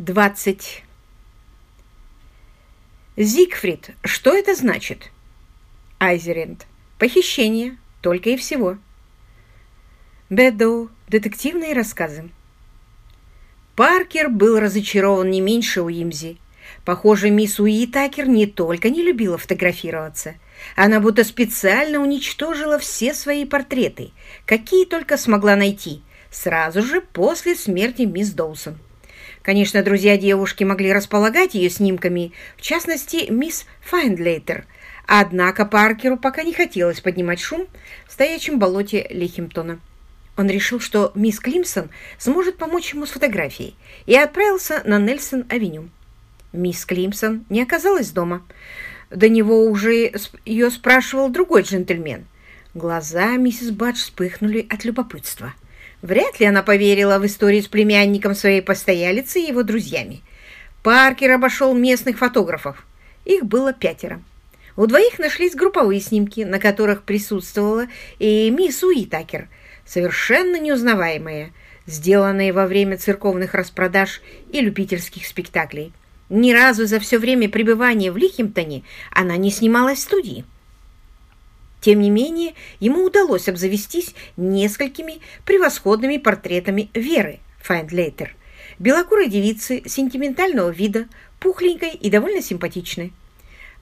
20. Зигфрид, что это значит? Айзеренд. Похищение, только и всего. Бэдоу. Детективные рассказы. Паркер был разочарован не меньше Уимзи. Похоже, мисс Уитакер не только не любила фотографироваться, она будто специально уничтожила все свои портреты, какие только смогла найти, сразу же после смерти мисс Доусон. Конечно, друзья девушки могли располагать ее снимками, в частности, мисс Файндлейтер. Однако Паркеру пока не хотелось поднимать шум в стоячем болоте Лихимтона. Он решил, что мисс Климсон сможет помочь ему с фотографией, и отправился на Нельсон-авеню. Мисс Климсон не оказалась дома. До него уже ее спрашивал другой джентльмен. Глаза миссис Бадж вспыхнули от любопытства. Вряд ли она поверила в историю с племянником своей постоялицы и его друзьями. Паркер обошел местных фотографов. Их было пятеро. У двоих нашлись групповые снимки, на которых присутствовала и мисс Уитакер, совершенно неузнаваемая, сделанные во время церковных распродаж и любительских спектаклей. Ни разу за все время пребывания в Лихимтоне она не снималась в студии. Тем не менее, ему удалось обзавестись несколькими превосходными портретами Веры Файндлейтер, белокурой девицы сентиментального вида, пухленькой и довольно симпатичной.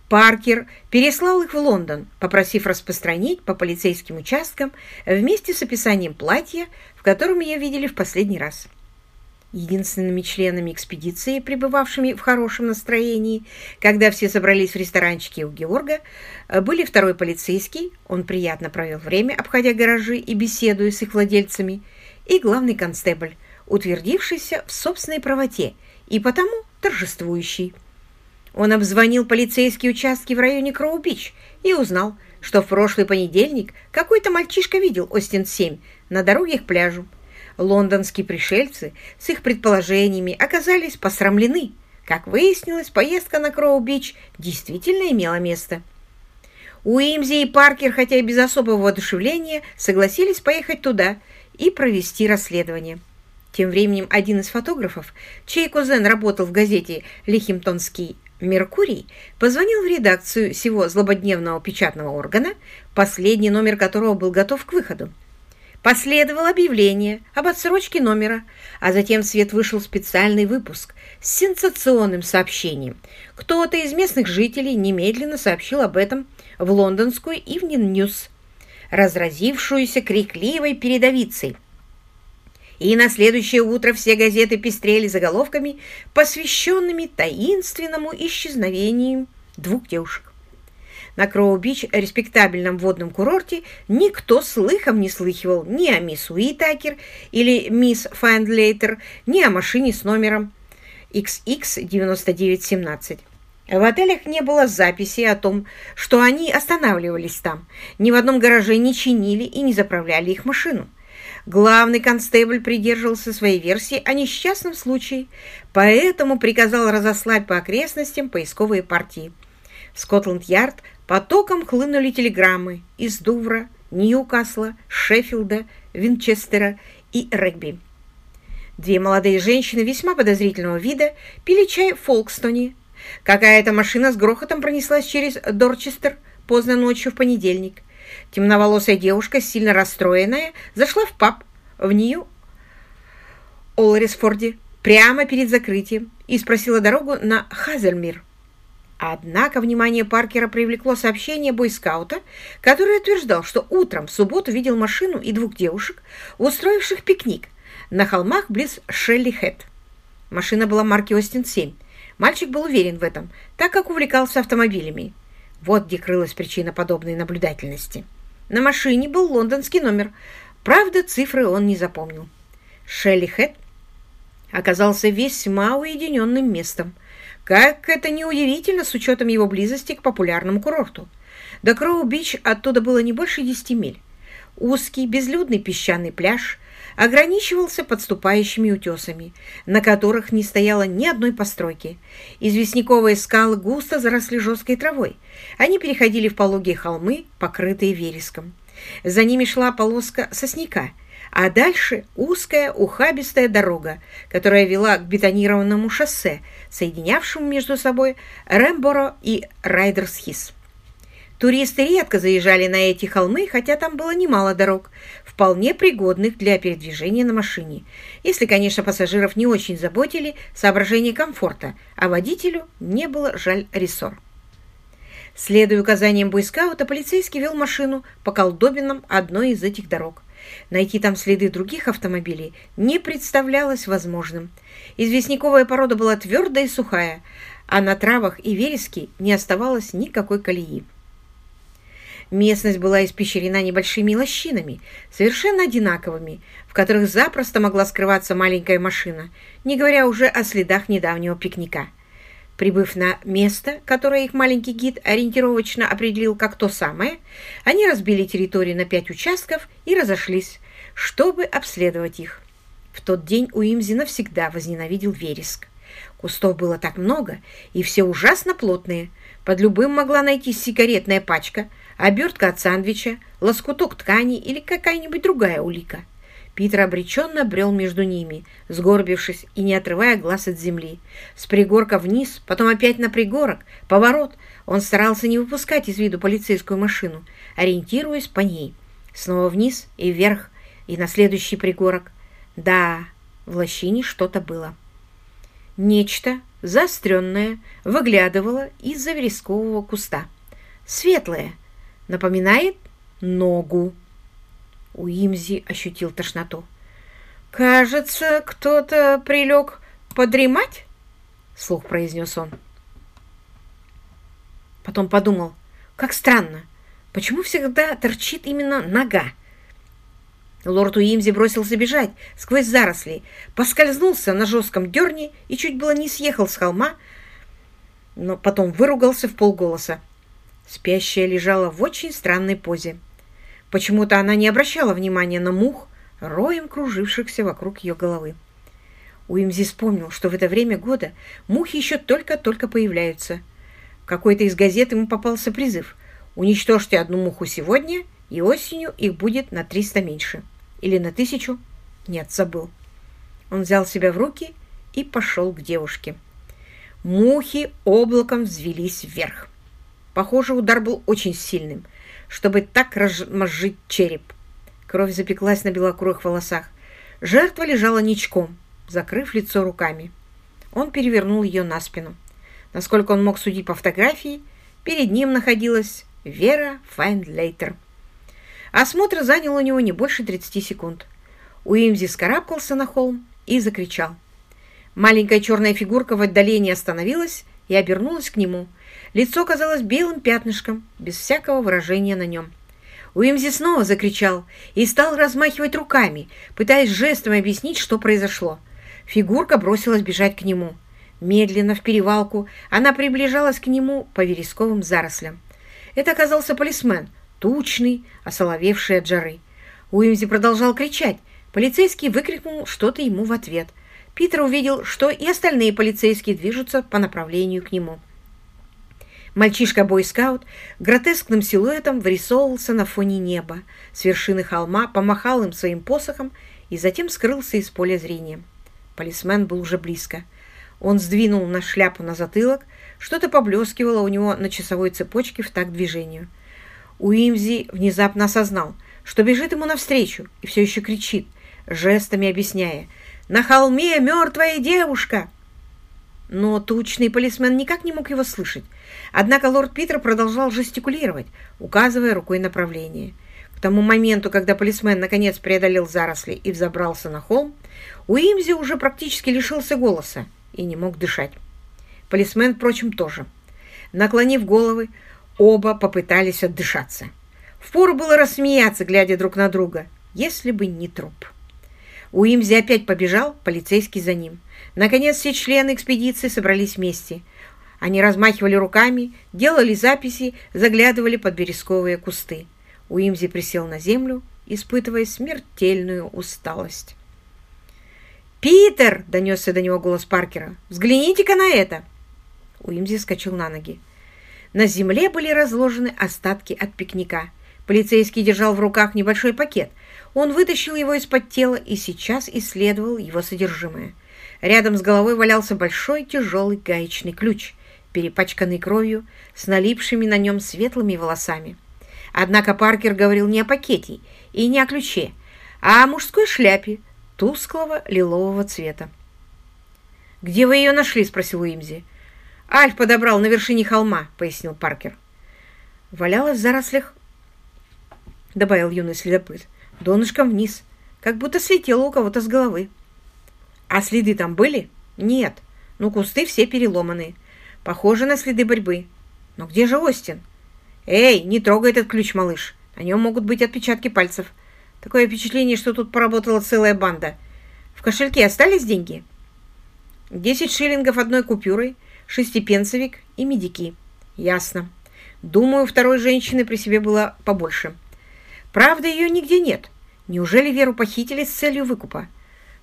Паркер переслал их в Лондон, попросив распространить по полицейским участкам вместе с описанием платья, в котором ее видели в последний раз. Единственными членами экспедиции, пребывавшими в хорошем настроении, когда все собрались в ресторанчике у Георга, были второй полицейский, он приятно провел время, обходя гаражи и беседуя с их владельцами, и главный констебль, утвердившийся в собственной правоте и потому торжествующий. Он обзвонил полицейские участки в районе Кроу-Бич и узнал, что в прошлый понедельник какой-то мальчишка видел Остин-7 на дороге к пляжу. Лондонские пришельцы с их предположениями оказались посрамлены. Как выяснилось, поездка на Кроу-Бич действительно имела место. Уимзи и Паркер, хотя и без особого воодушевления, согласились поехать туда и провести расследование. Тем временем один из фотографов, чей кузен работал в газете «Лихимтонский Меркурий», позвонил в редакцию всего злободневного печатного органа, последний номер которого был готов к выходу. Последовало объявление об отсрочке номера, а затем в свет вышел специальный выпуск с сенсационным сообщением. Кто-то из местных жителей немедленно сообщил об этом в лондонскую Evening News, разразившуюся крикливой передовицей. И на следующее утро все газеты пестрели заголовками, посвященными таинственному исчезновению двух девушек. На Кроу-Бич, респектабельном водном курорте, никто слыхом не слыхивал ни о мисс Уитакер или мисс Файндлейтер, ни о машине с номером XX9917. В отелях не было записи о том, что они останавливались там. Ни в одном гараже не чинили и не заправляли их машину. Главный констебль придерживался своей версии о несчастном случае, поэтому приказал разослать по окрестностям поисковые партии. Скотланд-Ярд Потоком хлынули телеграммы из Дувра, Ньюкасла, Шеффилда, Винчестера и Регби. Две молодые женщины весьма подозрительного вида пили чай в Фолкстоне. Какая-то машина с грохотом пронеслась через Дорчестер поздно ночью в понедельник. Темноволосая девушка, сильно расстроенная, зашла в паб в Нью Олрисфорде прямо перед закрытием и спросила дорогу на Хазельмир. Однако внимание Паркера привлекло сообщение бойскаута, который утверждал, что утром в субботу видел машину и двух девушек, устроивших пикник на холмах близ Шелли-Хэт. Машина была марки Остин-7. Мальчик был уверен в этом, так как увлекался автомобилями. Вот где крылась причина подобной наблюдательности. На машине был лондонский номер. Правда, цифры он не запомнил. Шелли-Хэт оказался весьма уединенным местом – как это неудивительно с учетом его близости к популярному курорту. До Кроу-Бич оттуда было не больше десяти миль. Узкий, безлюдный песчаный пляж ограничивался подступающими утесами, на которых не стояло ни одной постройки. Известняковые скалы густо заросли жесткой травой. Они переходили в пологие холмы, покрытые вереском. За ними шла полоска сосняка, а дальше узкая ухабистая дорога, которая вела к бетонированному шоссе, соединявшему между собой Рэмборо и Райдерсхис. Туристы редко заезжали на эти холмы, хотя там было немало дорог, вполне пригодных для передвижения на машине, если, конечно, пассажиров не очень заботили соображения комфорта, а водителю не было жаль рессор. Следуя указаниям бойскаута, полицейский вел машину по колдобинам одной из этих дорог. Найти там следы других автомобилей не представлялось возможным. Известняковая порода была твердая и сухая, а на травах и вереске не оставалось никакой колеи. Местность была испещрена небольшими лощинами, совершенно одинаковыми, в которых запросто могла скрываться маленькая машина, не говоря уже о следах недавнего пикника. Прибыв на место, которое их маленький гид ориентировочно определил как то самое, они разбили территорию на пять участков и разошлись, чтобы обследовать их. В тот день Уимзи навсегда возненавидел вереск. Кустов было так много, и все ужасно плотные. Под любым могла найти сигаретная пачка, обертка от сандвича, лоскуток ткани или какая-нибудь другая улика. Питер обреченно брел между ними, сгорбившись и не отрывая глаз от земли. С пригорка вниз, потом опять на пригорок, поворот. Он старался не выпускать из виду полицейскую машину, ориентируясь по ней. Снова вниз и вверх, и на следующий пригорок. Да, в лощине что-то было. Нечто заостренное выглядывало из-за верескового куста. Светлое, напоминает ногу. Уимзи ощутил тошноту. «Кажется, кто-то прилег подремать?» — слух произнес он. Потом подумал, как странно, почему всегда торчит именно нога? Лорд Уимзи бросился бежать сквозь заросли, поскользнулся на жестком дерне и чуть было не съехал с холма, но потом выругался в полголоса. Спящая лежала в очень странной позе. Почему-то она не обращала внимания на мух, роем кружившихся вокруг ее головы. Уимзи вспомнил, что в это время года мухи еще только-только появляются. В какой-то из газет ему попался призыв «Уничтожьте одну муху сегодня, и осенью их будет на 300 меньше». Или на тысячу? Нет, забыл. Он взял себя в руки и пошел к девушке. Мухи облаком взвелись вверх. Похоже, удар был очень сильным – чтобы так размозжить череп. Кровь запеклась на белокурых волосах. Жертва лежала ничком, закрыв лицо руками. Он перевернул ее на спину. Насколько он мог судить по фотографии, перед ним находилась Вера Файндлейтер. Осмотр занял у него не больше 30 секунд. Уимзи скарабкался на холм и закричал. Маленькая черная фигурка в отдалении остановилась и обернулась к нему – Лицо казалось белым пятнышком, без всякого выражения на нем. Уимзи снова закричал и стал размахивать руками, пытаясь жестом объяснить, что произошло. Фигурка бросилась бежать к нему. Медленно, в перевалку, она приближалась к нему по вересковым зарослям. Это оказался полисмен, тучный, осоловевший от жары. Уимзи продолжал кричать. Полицейский выкрикнул что-то ему в ответ. Питер увидел, что и остальные полицейские движутся по направлению к нему. Мальчишка-бойскаут гротескным силуэтом вырисовывался на фоне неба. С вершины холма помахал им своим посохом и затем скрылся из поля зрения. Полисмен был уже близко. Он сдвинул на шляпу на затылок, что-то поблескивало у него на часовой цепочке в такт движению. Уимзи внезапно осознал, что бежит ему навстречу и все еще кричит, жестами объясняя «На холме мертвая девушка!» Но тучный полисмен никак не мог его слышать. Однако лорд Питер продолжал жестикулировать, указывая рукой направление. К тому моменту, когда полисмен наконец преодолел заросли и взобрался на холм, Уимзи уже практически лишился голоса и не мог дышать. Полисмен, впрочем, тоже. Наклонив головы, оба попытались отдышаться. Впору было рассмеяться, глядя друг на друга, если бы не труп. Уимзи опять побежал, полицейский за ним. Наконец все члены экспедиции собрались вместе. Они размахивали руками, делали записи, заглядывали под березковые кусты. Уимзи присел на землю, испытывая смертельную усталость. «Питер!» — донесся до него голос Паркера. «Взгляните-ка на это!» Уимзи вскочил на ноги. На земле были разложены остатки от пикника. Полицейский держал в руках небольшой пакет. Он вытащил его из-под тела и сейчас исследовал его содержимое. Рядом с головой валялся большой тяжелый гаечный ключ, перепачканный кровью, с налипшими на нем светлыми волосами. Однако Паркер говорил не о пакете и не о ключе, а о мужской шляпе тусклого лилового цвета. «Где вы ее нашли?» — спросил Уимзи. «Альф подобрал на вершине холма», — пояснил Паркер. «Валялась в зарослях», — добавил юный следопыт, — «донышком вниз, как будто слетела у кого-то с головы». «А следы там были?» «Нет. Ну, кусты все переломаны. Похоже на следы борьбы. Но где же Остин?» «Эй, не трогай этот ключ, малыш. На нем могут быть отпечатки пальцев. Такое впечатление, что тут поработала целая банда. В кошельке остались деньги?» «Десять шиллингов одной купюрой, шестипенсовик и медики». «Ясно. Думаю, второй женщины при себе было побольше. Правда, ее нигде нет. Неужели Веру похитили с целью выкупа?»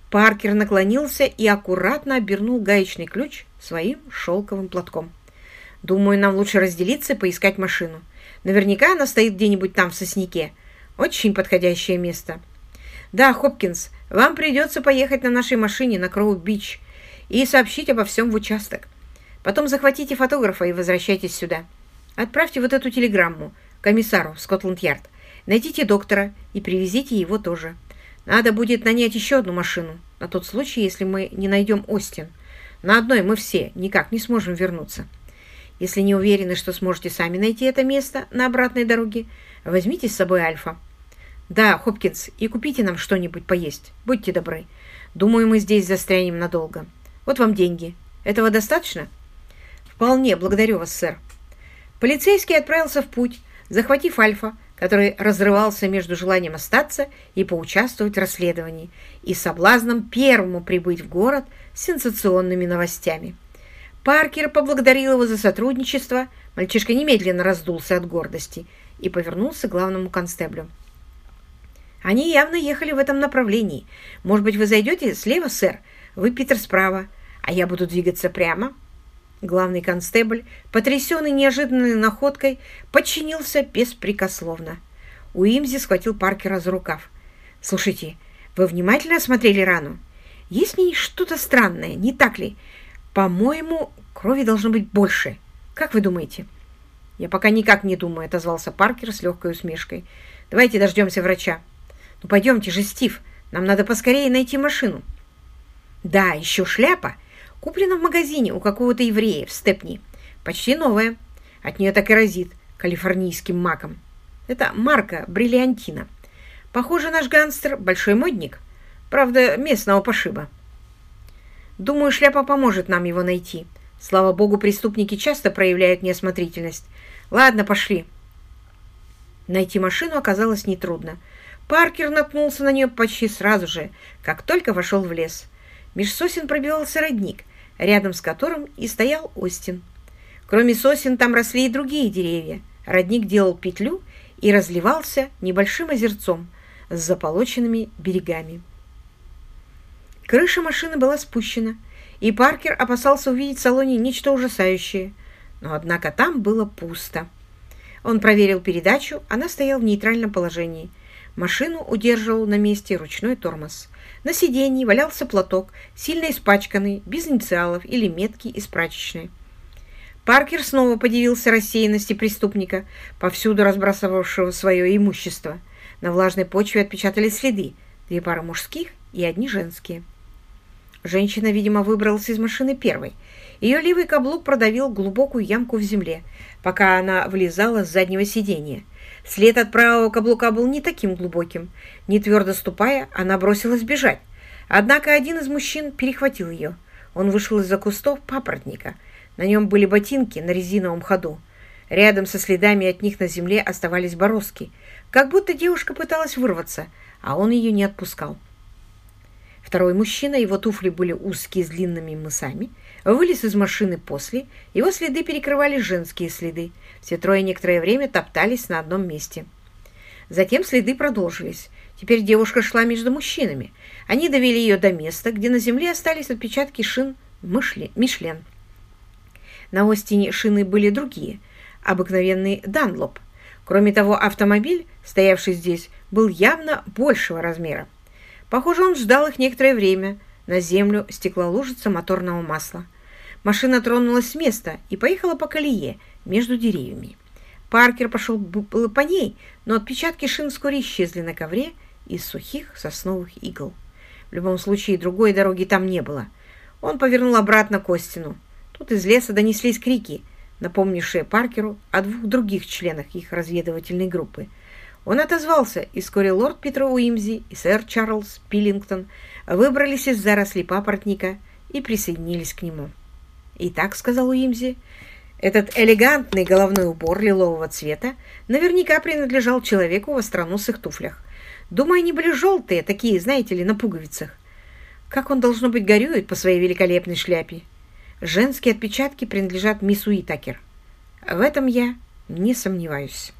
Паркер наклонился и аккуратно обернул гаечный ключ своим шелковым платком. «Думаю, нам лучше разделиться и поискать машину. Наверняка она стоит где-нибудь там в сосняке. Очень подходящее место. Да, Хопкинс, вам придется поехать на нашей машине на Кроу-Бич и сообщить обо всем в участок. Потом захватите фотографа и возвращайтесь сюда. Отправьте вот эту телеграмму комиссару в Скотланд-Ярд. Найдите доктора и привезите его тоже. Надо будет нанять еще одну машину, на тот случай, если мы не найдем Остин. На одной мы все никак не сможем вернуться. Если не уверены, что сможете сами найти это место на обратной дороге, возьмите с собой Альфа. Да, Хопкинс, и купите нам что-нибудь поесть. Будьте добры. Думаю, мы здесь застрянем надолго. Вот вам деньги. Этого достаточно? Вполне, благодарю вас, сэр. Полицейский отправился в путь, захватив Альфа, который разрывался между желанием остаться и поучаствовать в расследовании, и соблазном первому прибыть в город с сенсационными новостями. Паркер поблагодарил его за сотрудничество. Мальчишка немедленно раздулся от гордости и повернулся к главному констеблю. Они явно ехали в этом направлении. Может быть, вы зайдете слева, сэр? Вы, Питер, справа, а я буду двигаться прямо. Главный констебль, потрясенный неожиданной находкой, подчинился беспрекословно. Уимзи схватил Паркера за рукав. «Слушайте, вы внимательно осмотрели рану? Есть в ней что-то странное, не так ли? По-моему, крови должно быть больше. Как вы думаете? Я пока никак не думаю, отозвался Паркер с легкой усмешкой. Давайте дождемся врача. Ну пойдемте же, Стив, нам надо поскорее найти машину. Да, еще шляпа. Куплена в магазине у какого-то еврея в Степни. Почти новая. От нее так и разит калифорнийским маком. Это марка бриллиантина. Похоже, наш гангстер большой модник. Правда, местного пошиба. Думаю, шляпа поможет нам его найти. Слава богу, преступники часто проявляют неосмотрительность. Ладно, пошли. Найти машину оказалось нетрудно. Паркер наткнулся на нее почти сразу же, как только вошел в лес. Меж сосен пробивался родник, рядом с которым и стоял Остин. Кроме сосен там росли и другие деревья. Родник делал петлю и разливался небольшим озерцом с заполоченными берегами. Крыша машины была спущена, и Паркер опасался увидеть в салоне нечто ужасающее. Но, однако, там было пусто. Он проверил передачу, она стояла в нейтральном положении. Машину удерживал на месте ручной тормоз. На сиденье валялся платок, сильно испачканный, без инициалов или метки из прачечной. Паркер снова подивился рассеянности преступника, повсюду разбрасывавшего свое имущество. На влажной почве отпечатались следы, две пары мужских и одни женские. Женщина, видимо, выбралась из машины первой. Ее левый каблук продавил глубокую ямку в земле, пока она влезала с заднего сиденья. След от правого каблука был не таким глубоким. Не твердо ступая, она бросилась бежать. Однако один из мужчин перехватил ее. Он вышел из-за кустов папоротника. На нем были ботинки на резиновом ходу. Рядом со следами от них на земле оставались бороздки. Как будто девушка пыталась вырваться, а он ее не отпускал. Второй мужчина, его туфли были узкие с длинными мысами, вылез из машины после, его следы перекрывали женские следы. Все трое некоторое время топтались на одном месте. Затем следы продолжились. Теперь девушка шла между мужчинами. Они довели ее до места, где на земле остались отпечатки шин Мишлен. На Остине шины были другие, обыкновенный Данлоп. Кроме того, автомобиль, стоявший здесь, был явно большего размера. Похоже, он ждал их некоторое время. На землю стекла лужица моторного масла. Машина тронулась с места и поехала по колее между деревьями. Паркер пошел было по ней, но отпечатки шин вскоре исчезли на ковре из сухих сосновых игл. В любом случае, другой дороги там не было. Он повернул обратно к Остину. Тут из леса донеслись крики, напомнившие Паркеру о двух других членах их разведывательной группы. Он отозвался, и вскоре лорд Питер Уимзи и сэр Чарльз Пиллингтон выбрались из зарослей папоротника и присоединились к нему. «Итак», — сказал Уимзи, — «этот элегантный головной убор лилового цвета наверняка принадлежал человеку в остроносых туфлях. Думаю, они были желтые, такие, знаете ли, на пуговицах. Как он, должно быть, горюет по своей великолепной шляпе. Женские отпечатки принадлежат мисс Уитакер. В этом я не сомневаюсь».